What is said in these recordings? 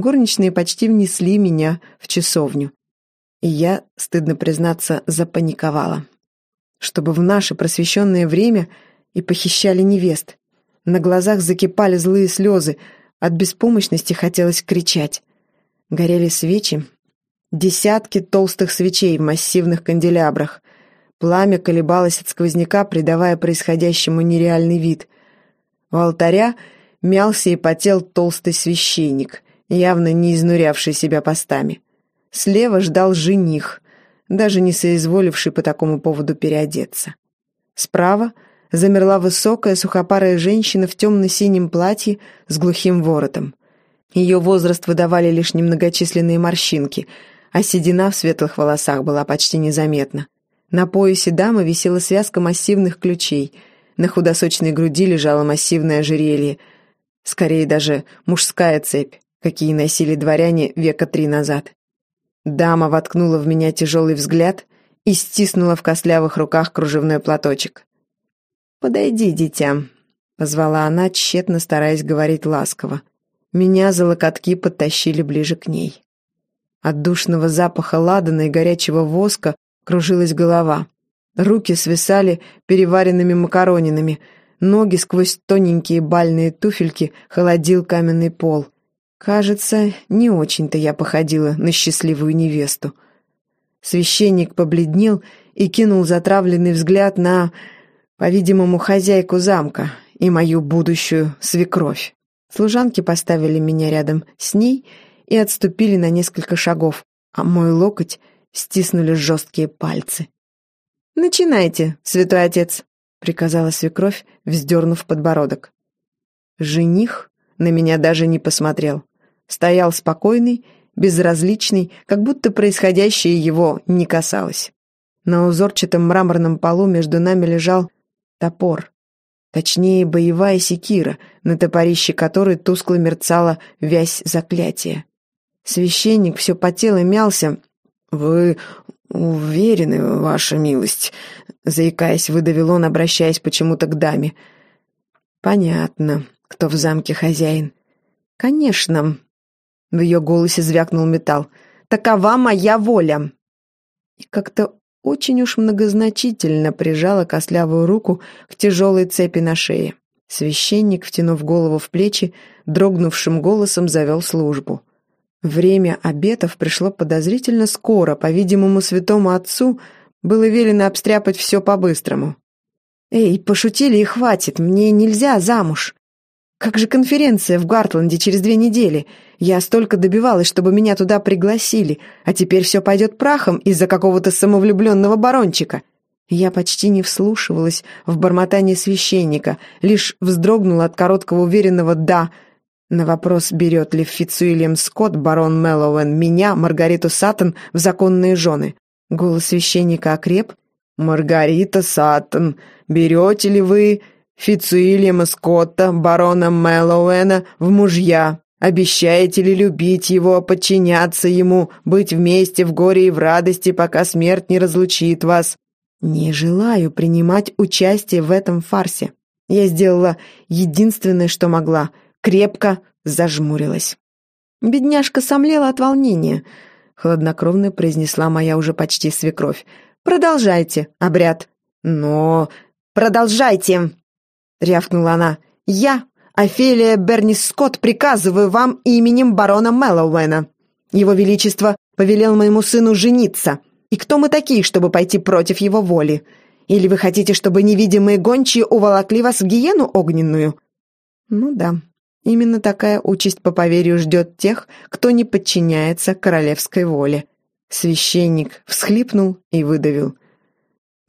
горничные почти внесли меня в часовню. И я, стыдно признаться, запаниковала. Чтобы в наше просвещенное время и похищали невест. На глазах закипали злые слезы, от беспомощности хотелось кричать. Горели свечи, десятки толстых свечей в массивных канделябрах. Пламя колебалось от сквозняка, придавая происходящему нереальный вид. У алтаря мялся и потел толстый священник, явно не изнурявший себя постами. Слева ждал жених, даже не соизволивший по такому поводу переодеться. Справа замерла высокая сухопарая женщина в темно-синем платье с глухим воротом. Ее возраст выдавали лишь немногочисленные морщинки, а седина в светлых волосах была почти незаметна. На поясе дамы висела связка массивных ключей, на худосочной груди лежало массивное ожерелье, скорее даже мужская цепь, какие носили дворяне века три назад. Дама воткнула в меня тяжелый взгляд и стиснула в костлявых руках кружевной платочек. «Подойди, дитя», — позвала она, тщетно стараясь говорить ласково. Меня за локотки подтащили ближе к ней. От душного запаха ладана и горячего воска кружилась голова. Руки свисали переваренными макаронинами, ноги сквозь тоненькие бальные туфельки холодил каменный пол. Кажется, не очень-то я походила на счастливую невесту. Священник побледнел и кинул затравленный взгляд на по-видимому, хозяйку замка и мою будущую свекровь. Служанки поставили меня рядом с ней и отступили на несколько шагов, а мой локоть стиснули жесткие пальцы. «Начинайте, святой отец», — приказала свекровь, вздернув подбородок. Жених на меня даже не посмотрел. Стоял спокойный, безразличный, как будто происходящее его не касалось. На узорчатом мраморном полу между нами лежал топор. Точнее, боевая секира, на топорище которой тускло мерцала вязь заклятия. Священник все потел и мялся. «Вы уверены, ваша милость?» Заикаясь, выдавил он, обращаясь почему-то к даме. «Понятно, кто в замке хозяин». «Конечно». В ее голосе звякнул металл. «Такова моя воля». И как-то очень уж многозначительно прижала костлявую руку к тяжелой цепи на шее. Священник, втянув голову в плечи, дрогнувшим голосом завел службу. Время обетов пришло подозрительно скоро, по-видимому, святому отцу было велено обстряпать все по-быстрому. «Эй, пошутили и хватит, мне нельзя замуж!» Как же конференция в Гартланде через две недели? Я столько добивалась, чтобы меня туда пригласили, а теперь все пойдет прахом из-за какого-то самовлюбленного барончика. Я почти не вслушивалась в бормотание священника, лишь вздрогнула от короткого уверенного «да». На вопрос, берет ли Фицуильям Скотт, барон Мэллоуэн, меня, Маргариту Саттон, в законные жены. Голос священника окреп. «Маргарита Саттон, берете ли вы...» Фицуильяма Скотта, барона Мэллоуэна, в мужья. Обещаете ли любить его, подчиняться ему, быть вместе в горе и в радости, пока смерть не разлучит вас? Не желаю принимать участие в этом фарсе. Я сделала единственное, что могла. Крепко зажмурилась. Бедняжка сомлела от волнения. Хладнокровно произнесла моя уже почти свекровь. «Продолжайте обряд». «Но...» «Продолжайте!» — рявкнула она. «Я, Офелия Бернис Скотт, приказываю вам именем барона Мэллоуэна. Его Величество повелел моему сыну жениться. И кто мы такие, чтобы пойти против его воли? Или вы хотите, чтобы невидимые гончие уволокли вас в гиену огненную?» «Ну да, именно такая участь по поверью ждет тех, кто не подчиняется королевской воле». Священник всхлипнул и выдавил.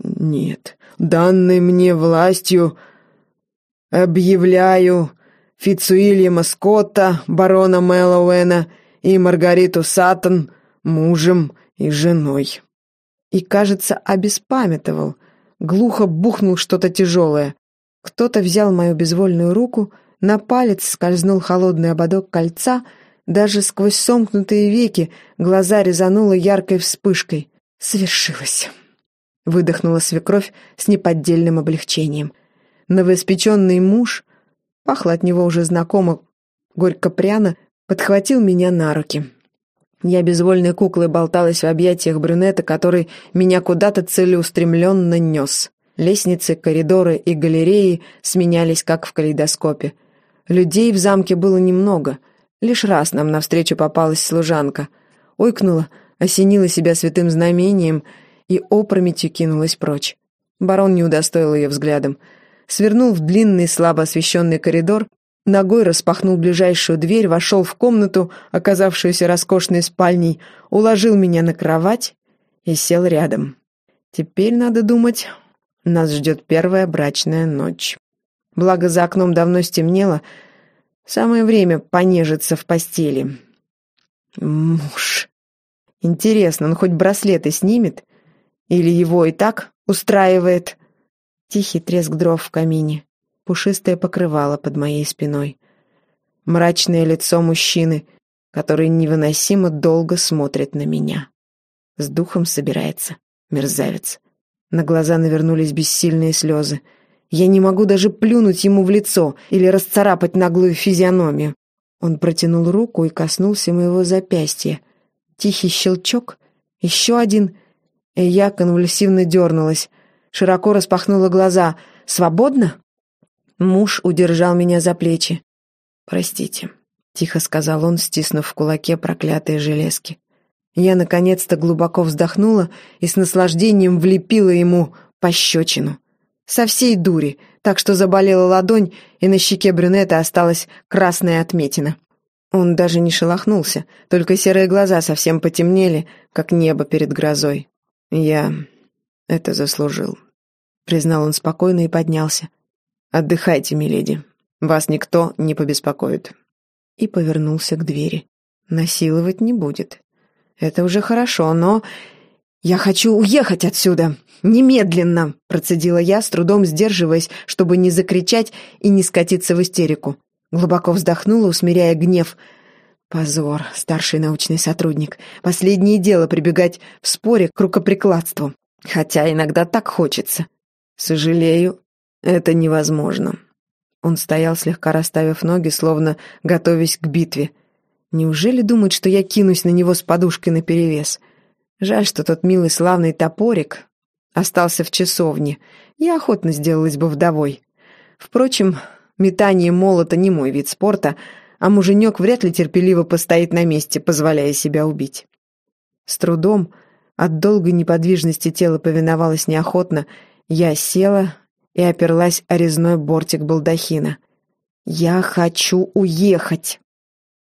«Нет, данной мне властью «Объявляю Фицуильяма Скотта, барона Мэллоуэна и Маргариту Саттон мужем и женой». И, кажется, обеспамятовал. Глухо бухнул что-то тяжелое. Кто-то взял мою безвольную руку, на палец скользнул холодный ободок кольца, даже сквозь сомкнутые веки глаза резануло яркой вспышкой. «Свершилось!» — выдохнула свекровь с неподдельным облегчением. Новоиспеченный муж, пахло от него уже знакомо, горько-пряно, подхватил меня на руки. Я безвольной куклой болталась в объятиях брюнета, который меня куда-то целеустремленно нес. Лестницы, коридоры и галереи сменялись, как в калейдоскопе. Людей в замке было немного. Лишь раз нам навстречу попалась служанка. Ойкнула, осенила себя святым знамением и опрометью кинулась прочь. Барон не удостоил ее взглядом. Свернул в длинный, слабо освещенный коридор, ногой распахнул ближайшую дверь, вошел в комнату, оказавшуюся роскошной спальней, уложил меня на кровать и сел рядом. Теперь, надо думать, нас ждет первая брачная ночь. Благо, за окном давно стемнело, самое время понежиться в постели. Муж. Интересно, он хоть браслеты снимет? Или его и так устраивает? Тихий треск дров в камине, пушистое покрывало под моей спиной. Мрачное лицо мужчины, который невыносимо долго смотрит на меня. С духом собирается, мерзавец. На глаза навернулись бессильные слезы. Я не могу даже плюнуть ему в лицо или расцарапать наглую физиономию. Он протянул руку и коснулся моего запястья. Тихий щелчок, еще один, и я конвульсивно дернулась. Широко распахнула глаза. «Свободно?» Муж удержал меня за плечи. «Простите», — тихо сказал он, стиснув в кулаке проклятые железки. Я наконец-то глубоко вздохнула и с наслаждением влепила ему пощечину. Со всей дури, так что заболела ладонь, и на щеке брюнета осталась красная отметина. Он даже не шелохнулся, только серые глаза совсем потемнели, как небо перед грозой. «Я это заслужил», — признал он спокойно и поднялся. «Отдыхайте, миледи, вас никто не побеспокоит». И повернулся к двери. «Насиловать не будет. «Это уже хорошо, но...» «Я хочу уехать отсюда! Немедленно!» процедила я, с трудом сдерживаясь, чтобы не закричать и не скатиться в истерику. Глубоко вздохнула, усмиряя гнев. «Позор, старший научный сотрудник. Последнее дело прибегать в споре к рукоприкладству. Хотя иногда так хочется. Сожалею, это невозможно». Он стоял, слегка расставив ноги, словно готовясь к битве. Неужели думает, что я кинусь на него с подушкой наперевес? Жаль, что тот милый славный топорик остался в часовне. Я охотно сделалась бы вдовой. Впрочем, метание молота не мой вид спорта, а муженек вряд ли терпеливо постоит на месте, позволяя себя убить. С трудом, от долгой неподвижности тела повиновалась неохотно, я села и оперлась о резной бортик балдахина. «Я хочу уехать!»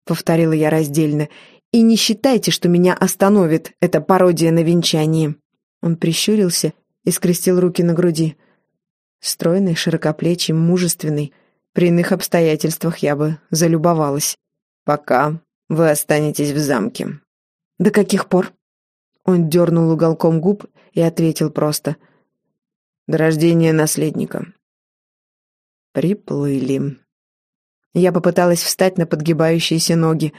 повторила я раздельно. «И не считайте, что меня остановит эта пародия на венчании». Он прищурился и скрестил руки на груди. Стройный, широкоплечий, мужественный. При иных обстоятельствах я бы залюбовалась. «Пока вы останетесь в замке». «До каких пор?» Он дернул уголком губ и ответил просто. «До рождения наследника». «Приплыли». Я попыталась встать на подгибающиеся ноги.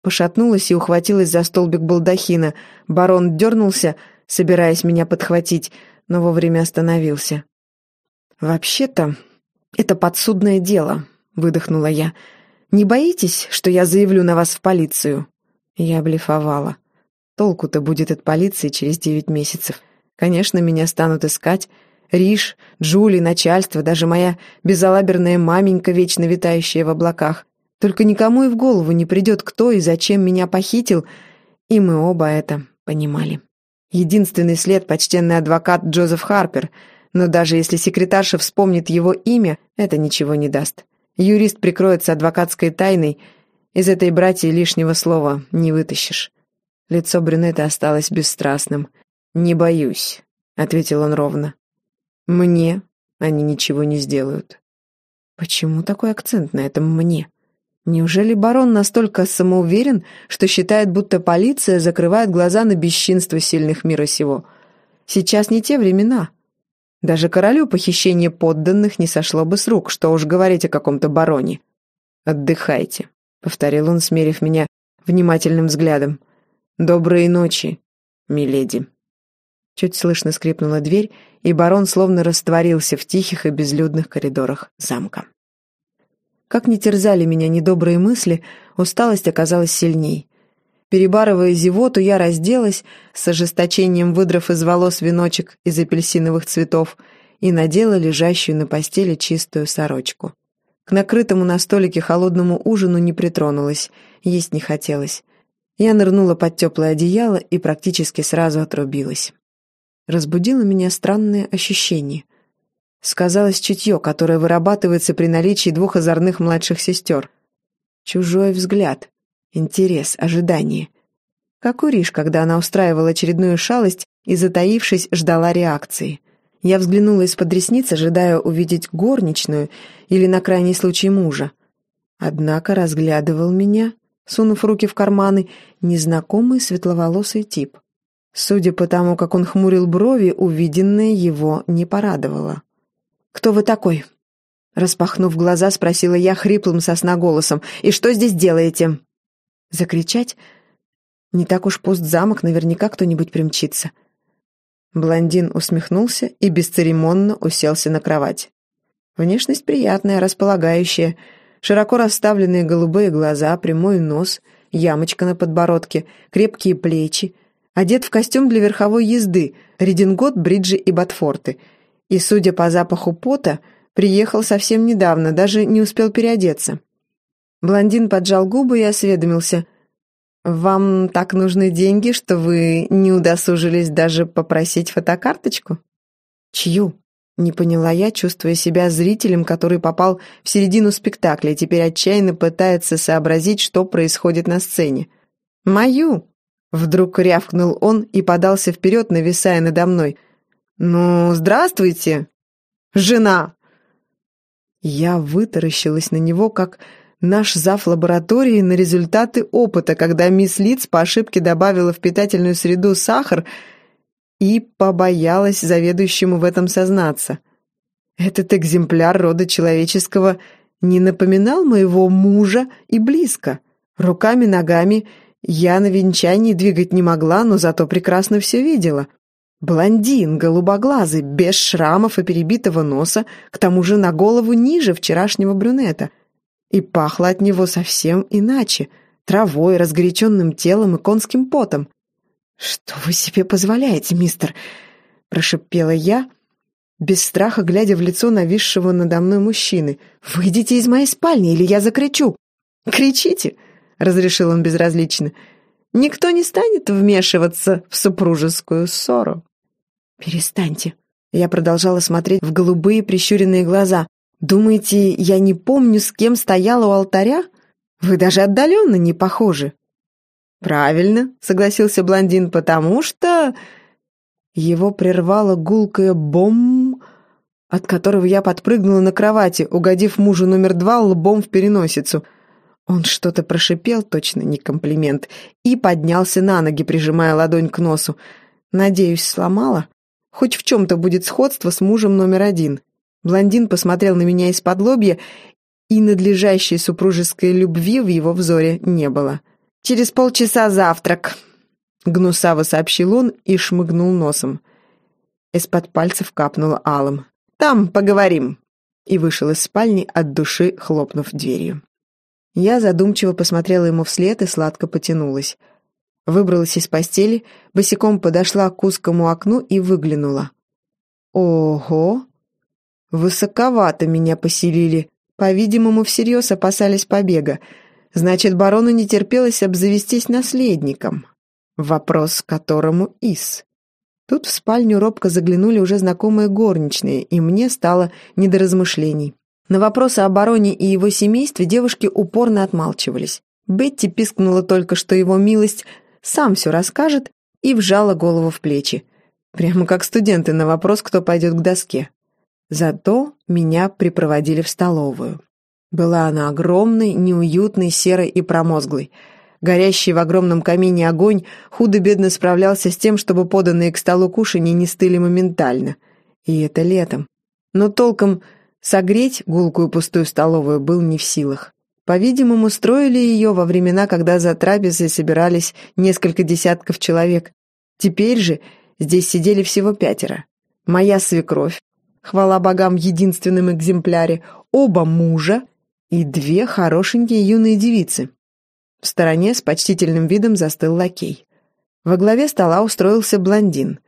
Пошатнулась и ухватилась за столбик балдахина. Барон дернулся, собираясь меня подхватить, но вовремя остановился. «Вообще-то, это подсудное дело», — выдохнула я. «Не боитесь, что я заявлю на вас в полицию?» Я блефовала. Толку-то будет от полиции через девять месяцев. Конечно, меня станут искать, Риш, Джули, начальство, даже моя безалаберная маменька, вечно витающая в облаках. Только никому и в голову не придет, кто и зачем меня похитил, и мы оба это понимали. Единственный след — почтенный адвокат Джозеф Харпер, но даже если секретарша вспомнит его имя, это ничего не даст. Юрист прикроется адвокатской тайной, из этой братьи лишнего слова не вытащишь. Лицо брюнета осталось бесстрастным. «Не боюсь», — ответил он ровно. Мне они ничего не сделают. Почему такой акцент на этом «мне»? Неужели барон настолько самоуверен, что считает, будто полиция закрывает глаза на бесчинство сильных мира сего? Сейчас не те времена. Даже королю похищение подданных не сошло бы с рук, что уж говорить о каком-то бароне. «Отдыхайте», — повторил он, смерив меня внимательным взглядом. «Доброй ночи, миледи». Чуть слышно скрипнула дверь, и барон словно растворился в тихих и безлюдных коридорах замка. Как ни терзали меня недобрые мысли, усталость оказалась сильней. Перебарывая зевоту, я разделась, с ожесточением выдрав из волос веночек из апельсиновых цветов, и надела лежащую на постели чистую сорочку. К накрытому на столике холодному ужину не притронулась, есть не хотелось. Я нырнула под теплое одеяло и практически сразу отрубилась. Разбудило меня странное ощущение. Сказалось чутье, которое вырабатывается при наличии двух озорных младших сестер. Чужой взгляд, интерес, ожидание. Как у Риш, когда она устраивала очередную шалость и, затаившись, ждала реакции. Я взглянула из-под ресниц, ожидая увидеть горничную или, на крайний случай, мужа. Однако разглядывал меня, сунув руки в карманы, незнакомый светловолосый тип. Судя по тому, как он хмурил брови, увиденное его не порадовало. «Кто вы такой?» Распахнув глаза, спросила я хриплым голосом. «И что здесь делаете?» Закричать? Не так уж пуст замок, наверняка кто-нибудь примчится. Блондин усмехнулся и бесцеремонно уселся на кровать. Внешность приятная, располагающая. Широко расставленные голубые глаза, прямой нос, ямочка на подбородке, крепкие плечи. Одет в костюм для верховой езды, редингот, бриджи и ботфорты. И, судя по запаху пота, приехал совсем недавно, даже не успел переодеться. Блондин поджал губы и осведомился. «Вам так нужны деньги, что вы не удосужились даже попросить фотокарточку?» «Чью?» — не поняла я, чувствуя себя зрителем, который попал в середину спектакля и теперь отчаянно пытается сообразить, что происходит на сцене. «Мою!» — вдруг рявкнул он и подался вперед, нависая надо мной. «Ну, здравствуйте, жена!» Я вытаращилась на него, как наш зав. лаборатории на результаты опыта, когда мисс Лиц по ошибке добавила в питательную среду сахар и побоялась заведующему в этом сознаться. Этот экземпляр рода человеческого не напоминал моего мужа и близко. Руками-ногами я на венчании двигать не могла, но зато прекрасно все видела. Блондин, голубоглазый, без шрамов и перебитого носа, к тому же на голову ниже вчерашнего брюнета — и пахло от него совсем иначе, травой, разгоряченным телом и конским потом. «Что вы себе позволяете, мистер?» — прошептала я, без страха глядя в лицо нависшего надо мной мужчины. «Выйдите из моей спальни, или я закричу!» «Кричите!» — разрешил он безразлично. «Никто не станет вмешиваться в супружескую ссору». «Перестаньте!» Я продолжала смотреть в голубые прищуренные глаза. Думаете, я не помню, с кем стояла у алтаря? Вы даже отдаленно не похожи». «Правильно», — согласился блондин, «потому что...» Его прервало гулкое «бом», от которого я подпрыгнула на кровати, угодив мужу номер два лбом в переносицу. Он что-то прошипел, точно не комплимент, и поднялся на ноги, прижимая ладонь к носу. Надеюсь, сломала? Хоть в чем-то будет сходство с мужем номер один. Блондин посмотрел на меня из-под лобья, и надлежащей супружеской любви в его взоре не было. «Через полчаса завтрак», — гнусаво сообщил он и шмыгнул носом. Из-под пальцев капнуло алым. «Там поговорим», — и вышел из спальни от души, хлопнув дверью. Я задумчиво посмотрела ему вслед и сладко потянулась. Выбралась из постели, босиком подошла к узкому окну и выглянула. «Ого!» Высоковато меня поселили. По-видимому, всерьез опасались побега. Значит, барону не терпелось обзавестись наследником. Вопрос, которому Ис. Тут в спальню робко заглянули уже знакомые горничные, и мне стало не до размышлений. На вопросы о бароне и его семействе девушки упорно отмалчивались. Бетти пискнула только, что его милость сам все расскажет, и вжала голову в плечи. Прямо как студенты на вопрос, кто пойдет к доске. Зато меня припроводили в столовую. Была она огромной, неуютной, серой и промозглой. Горящий в огромном камине огонь худо-бедно справлялся с тем, чтобы поданные к столу кушанья не стыли моментально. И это летом. Но толком согреть гулкую пустую столовую был не в силах. По-видимому, строили ее во времена, когда за трапезой собирались несколько десятков человек. Теперь же здесь сидели всего пятеро. Моя свекровь, хвала богам единственном экземпляре, оба мужа, и две хорошенькие юные девицы. В стороне с почтительным видом застыл лакей. Во главе стола устроился блондин,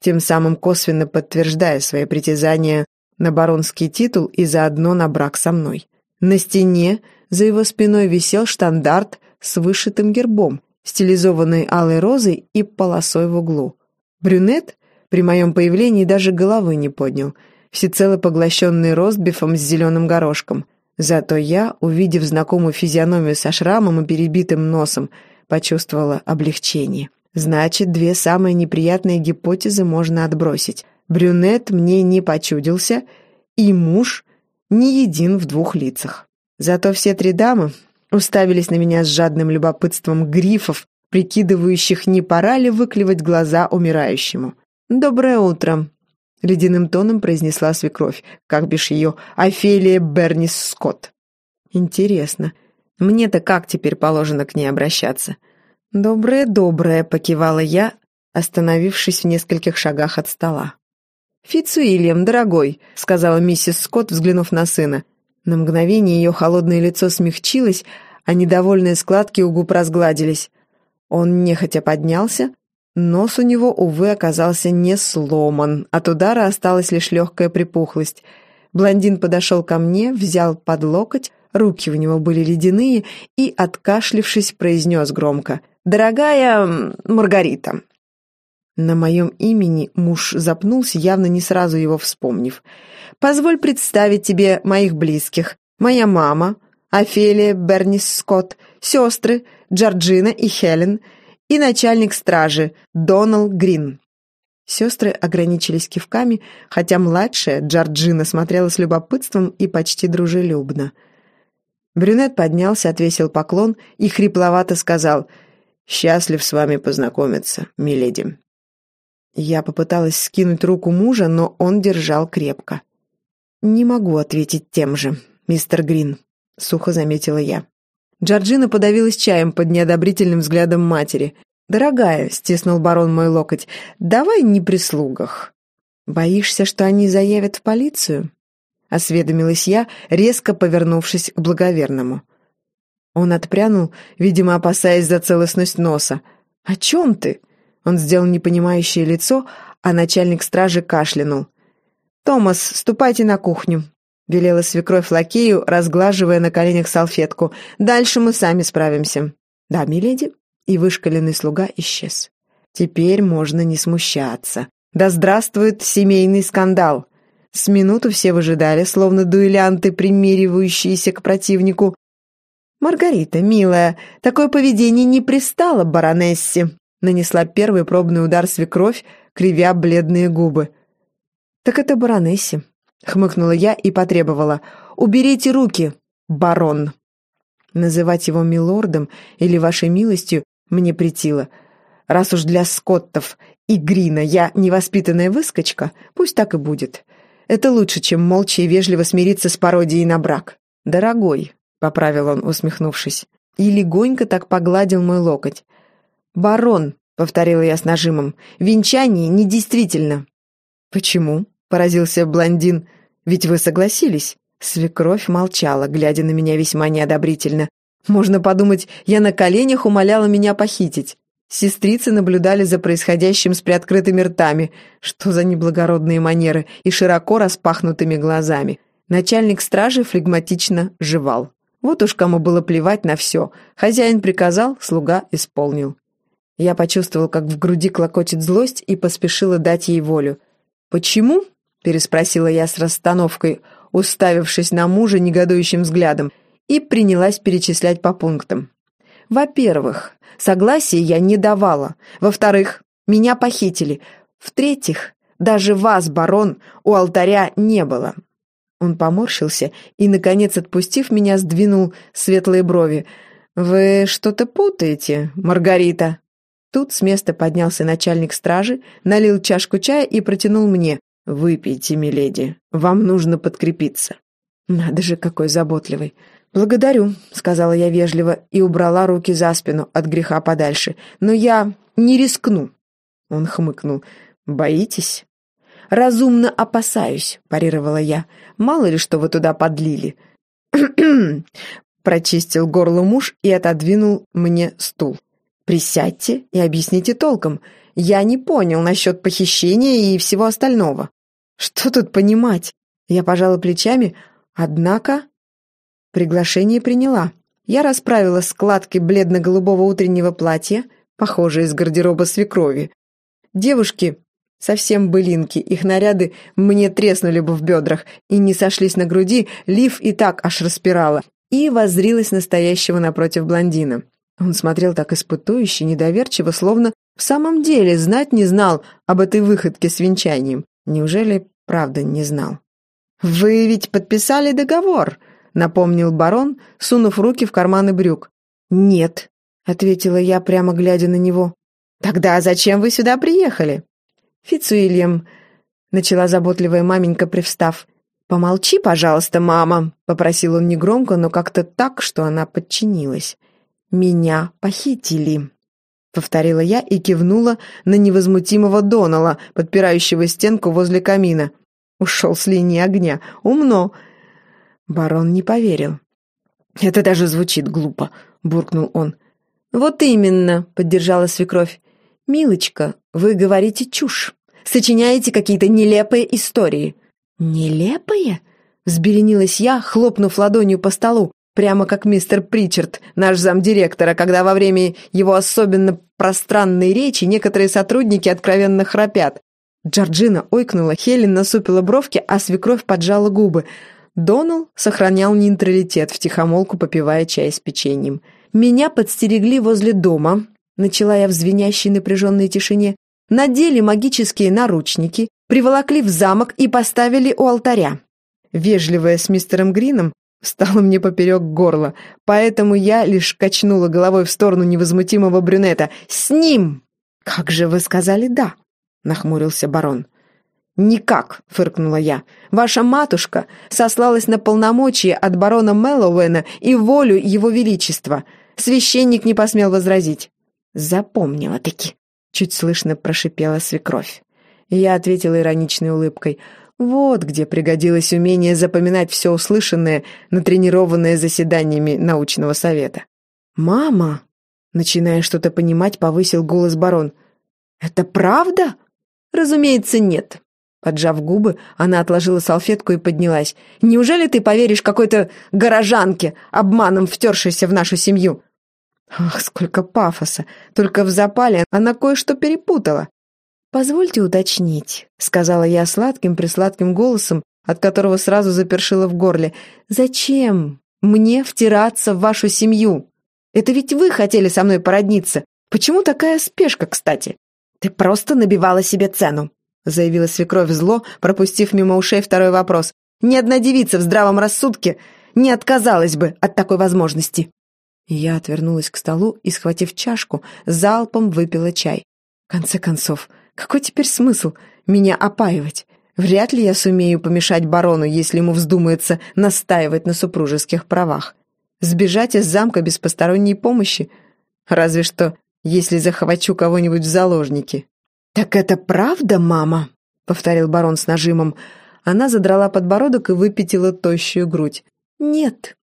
тем самым косвенно подтверждая свои притязания на баронский титул и заодно на брак со мной. На стене за его спиной висел штандарт с вышитым гербом, стилизованный алой розой и полосой в углу. Брюнет при моем появлении даже головы не поднял, всецело поглощенный ростбифом с зеленым горошком. Зато я, увидев знакомую физиономию со шрамом и перебитым носом, почувствовала облегчение. Значит, две самые неприятные гипотезы можно отбросить. Брюнет мне не почудился, и муж не един в двух лицах. Зато все три дамы уставились на меня с жадным любопытством грифов, прикидывающих, не пора ли выклевать глаза умирающему. «Доброе утро», — ледяным тоном произнесла свекровь, как бишь ее Офелия Бернис Скотт. «Интересно, мне-то как теперь положено к ней обращаться?» «Доброе, доброе», — покивала я, остановившись в нескольких шагах от стола. «Фицуильям, дорогой», — сказала миссис Скотт, взглянув на сына. На мгновение ее холодное лицо смягчилось, а недовольные складки у губ разгладились. Он нехотя поднялся, Нос у него, увы, оказался не сломан, от удара осталась лишь легкая припухлость. Блондин подошел ко мне, взял под локоть, руки у него были ледяные и, откашлившись, произнес громко «Дорогая Маргарита». На моем имени муж запнулся, явно не сразу его вспомнив. «Позволь представить тебе моих близких. Моя мама, Офелия Бернис Скотт, сестры Джорджина и Хелен – и начальник стражи Донал Грин. Сестры ограничились кивками, хотя младшая, Джорджина, смотрела с любопытством и почти дружелюбно. Брюнет поднялся, отвесил поклон и хрипловато сказал «Счастлив с вами познакомиться, миледи». Я попыталась скинуть руку мужа, но он держал крепко. «Не могу ответить тем же, мистер Грин», — сухо заметила я. Джорджина подавилась чаем под неодобрительным взглядом матери. «Дорогая», — стиснул барон мой локоть, — «давай не при слугах». «Боишься, что они заявят в полицию?» — осведомилась я, резко повернувшись к благоверному. Он отпрянул, видимо, опасаясь за целостность носа. «О чем ты?» Он сделал непонимающее лицо, а начальник стражи кашлянул. «Томас, ступайте на кухню велела свекровь лакею, разглаживая на коленях салфетку. «Дальше мы сами справимся». «Да, миледи». И вышкаленный слуга исчез. Теперь можно не смущаться. Да здравствует семейный скандал! С минуту все выжидали, словно дуэлянты, примеривающиеся к противнику. «Маргарита, милая, такое поведение не пристало баронессе», нанесла первый пробный удар свекровь, кривя бледные губы. «Так это баронессе», Хмыкнула я и потребовала. «Уберите руки, барон!» Называть его милордом или вашей милостью мне притило. Раз уж для скоттов и Грина я невоспитанная выскочка, пусть так и будет. Это лучше, чем молча и вежливо смириться с пародией на брак. «Дорогой», — поправил он, усмехнувшись, и легонько так погладил мой локоть. «Барон», — повторила я с нажимом, — «венчание недействительно». «Почему?» Поразился блондин. «Ведь вы согласились?» Свекровь молчала, глядя на меня весьма неодобрительно. Можно подумать, я на коленях умоляла меня похитить. Сестрицы наблюдали за происходящим с приоткрытыми ртами. Что за неблагородные манеры и широко распахнутыми глазами. Начальник стражи флегматично жевал. Вот уж кому было плевать на все. Хозяин приказал, слуга исполнил. Я почувствовал, как в груди клокочет злость и поспешила дать ей волю. «Почему?» — переспросила я с расстановкой, уставившись на мужа негодующим взглядом, и принялась перечислять по пунктам. Во-первых, согласия я не давала. Во-вторых, меня похитили. В-третьих, даже вас, барон, у алтаря не было. Он поморщился и, наконец, отпустив меня, сдвинул светлые брови. «Вы что-то путаете, Маргарита?» Тут с места поднялся начальник стражи, налил чашку чая и протянул мне. «Выпейте, миледи, вам нужно подкрепиться». «Надо же, какой заботливый». «Благодарю», — сказала я вежливо и убрала руки за спину от греха подальше. «Но я не рискну». Он хмыкнул. «Боитесь?» «Разумно опасаюсь», — парировала я. «Мало ли, что вы туда подлили». прочистил горло муж и отодвинул мне стул. «Присядьте и объясните толком. Я не понял насчет похищения и всего остального». «Что тут понимать?» Я пожала плечами, однако... Приглашение приняла. Я расправила складки бледно-голубого утреннего платья, похожие из гардероба свекрови. Девушки совсем былинки, их наряды мне треснули бы в бедрах и не сошлись на груди, лиф и так аж распирала. И воззрилась настоящего напротив блондина. Он смотрел так испытующе, недоверчиво, словно в самом деле знать не знал об этой выходке с венчанием. Неужели правда не знал? «Вы ведь подписали договор», — напомнил барон, сунув руки в карманы брюк. «Нет», — ответила я, прямо глядя на него. «Тогда зачем вы сюда приехали?» «Фицуильям», — начала заботливая маменька, привстав. «Помолчи, пожалуйста, мама», — попросил он негромко, но как-то так, что она подчинилась. «Меня похитили», — повторила я и кивнула на невозмутимого Донала, подпирающего стенку возле камина. Ушел с линии огня. Умно. Барон не поверил. «Это даже звучит глупо», — буркнул он. «Вот именно», — поддержала свекровь. «Милочка, вы говорите чушь. Сочиняете какие-то нелепые истории». «Нелепые?» — взбеленилась я, хлопнув ладонью по столу, прямо как мистер Причард, наш замдиректора, когда во время его особенно пространной речи некоторые сотрудники откровенно храпят. Джорджина ойкнула, Хелен насупила бровки, а свекровь поджала губы. Донал сохранял нейтралитет, втихомолку попивая чай с печеньем. «Меня подстерегли возле дома», — начала я в звенящей напряженной тишине, надели магические наручники, приволокли в замок и поставили у алтаря. Вежливая с мистером Грином стала мне поперек горла, поэтому я лишь качнула головой в сторону невозмутимого брюнета. «С ним!» «Как же вы сказали «да»?» — нахмурился барон. «Никак», — фыркнула я. «Ваша матушка сослалась на полномочия от барона Мэллоуэна и волю его величества. Священник не посмел возразить». «Запомнила-таки», — чуть слышно прошипела свекровь. Я ответила ироничной улыбкой. «Вот где пригодилось умение запоминать все услышанное, натренированное заседаниями научного совета». «Мама!» — начиная что-то понимать, повысил голос барон. «Это правда?» «Разумеется, нет». Поджав губы, она отложила салфетку и поднялась. «Неужели ты поверишь какой-то горожанке, обманом втершейся в нашу семью?» Ах, сколько пафоса! Только в запале она кое-что перепутала. «Позвольте уточнить», — сказала я сладким-присладким голосом, от которого сразу запершило в горле. «Зачем мне втираться в вашу семью? Это ведь вы хотели со мной породниться. Почему такая спешка, кстати?» «Ты просто набивала себе цену», — заявила свекровь зло, пропустив мимо ушей второй вопрос. «Ни одна девица в здравом рассудке не отказалась бы от такой возможности». Я отвернулась к столу и, схватив чашку, залпом выпила чай. В конце концов, какой теперь смысл меня опаивать? Вряд ли я сумею помешать барону, если ему вздумается настаивать на супружеских правах. Сбежать из замка без посторонней помощи? Разве что если захвачу кого-нибудь в заложники». «Так это правда, мама?» — повторил барон с нажимом. Она задрала подбородок и выпятила тощую грудь. «Нет.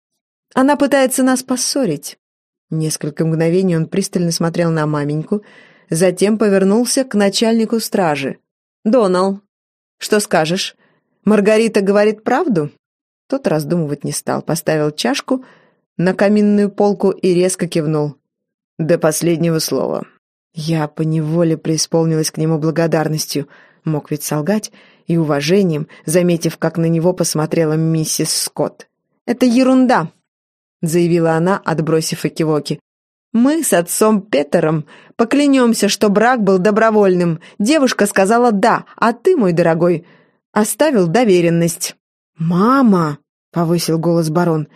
Она пытается нас поссорить». Несколько мгновений он пристально смотрел на маменьку, затем повернулся к начальнику стражи. «Донал, что скажешь? Маргарита говорит правду?» Тот раздумывать не стал, поставил чашку на каминную полку и резко кивнул. До последнего слова. Я поневоле преисполнилась к нему благодарностью. Мог ведь солгать и уважением, заметив, как на него посмотрела миссис Скотт. «Это ерунда», — заявила она, отбросив экивоки. «Мы с отцом Петером поклянемся, что брак был добровольным. Девушка сказала «да», а ты, мой дорогой, оставил доверенность». «Мама!» — повысил голос барон.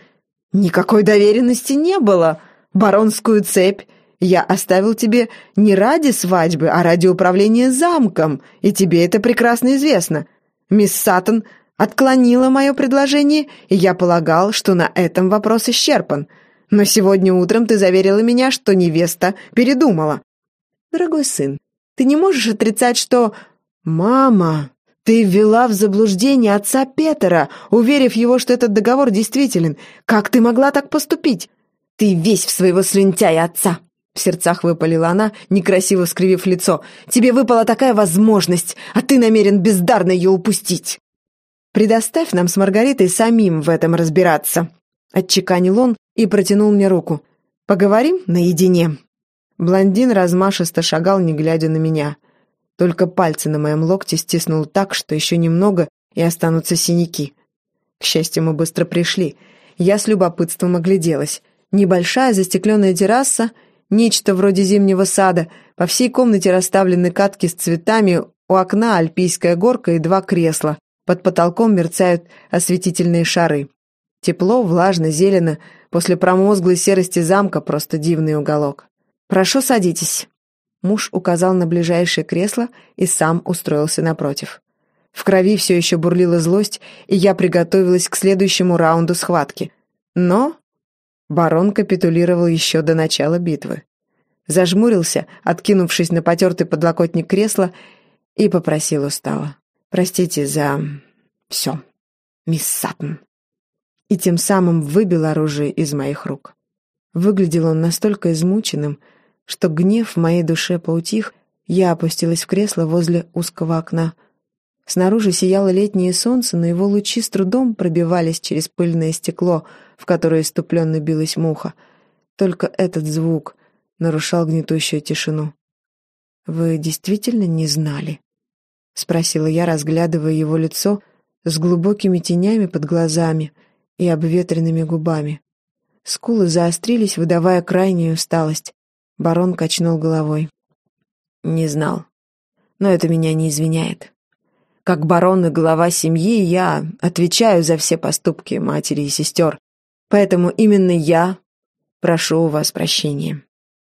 «Никакой доверенности не было!» баронскую цепь я оставил тебе не ради свадьбы, а ради управления замком, и тебе это прекрасно известно. Мисс Саттон отклонила мое предложение, и я полагал, что на этом вопрос исчерпан. Но сегодня утром ты заверила меня, что невеста передумала. Дорогой сын, ты не можешь отрицать, что... Мама, Ты ввела в заблуждение отца Петера, уверив его, что этот договор действителен. Как ты могла так поступить? Ты весь в своего слюнтяя отца!» В сердцах выпалила она, некрасиво скривив лицо. «Тебе выпала такая возможность, а ты намерен бездарно ее упустить!» «Предоставь нам с Маргаритой самим в этом разбираться», — отчеканил он и протянул мне руку. «Поговорим наедине». Блондин размашисто шагал, не глядя на меня — только пальцы на моем локте стиснул так, что еще немного, и останутся синяки. К счастью, мы быстро пришли. Я с любопытством огляделась. Небольшая застекленная терраса, нечто вроде зимнего сада, по всей комнате расставлены катки с цветами, у окна альпийская горка и два кресла. Под потолком мерцают осветительные шары. Тепло, влажно, зелено. После промозглой серости замка просто дивный уголок. «Прошу, садитесь». Муж указал на ближайшее кресло и сам устроился напротив. В крови все еще бурлила злость, и я приготовилась к следующему раунду схватки. Но барон капитулировал еще до начала битвы. Зажмурился, откинувшись на потертый подлокотник кресла, и попросил устало. «Простите за... все, мисс Саттон». И тем самым выбил оружие из моих рук. Выглядел он настолько измученным, что гнев в моей душе поутих, я опустилась в кресло возле узкого окна. Снаружи сияло летнее солнце, но его лучи с трудом пробивались через пыльное стекло, в которое иступленно билась муха. Только этот звук нарушал гнетущую тишину. «Вы действительно не знали?» — спросила я, разглядывая его лицо с глубокими тенями под глазами и обветренными губами. Скулы заострились, выдавая крайнюю усталость. Барон качнул головой. «Не знал. Но это меня не извиняет. Как барон и глава семьи я отвечаю за все поступки матери и сестер. Поэтому именно я прошу у вас прощения».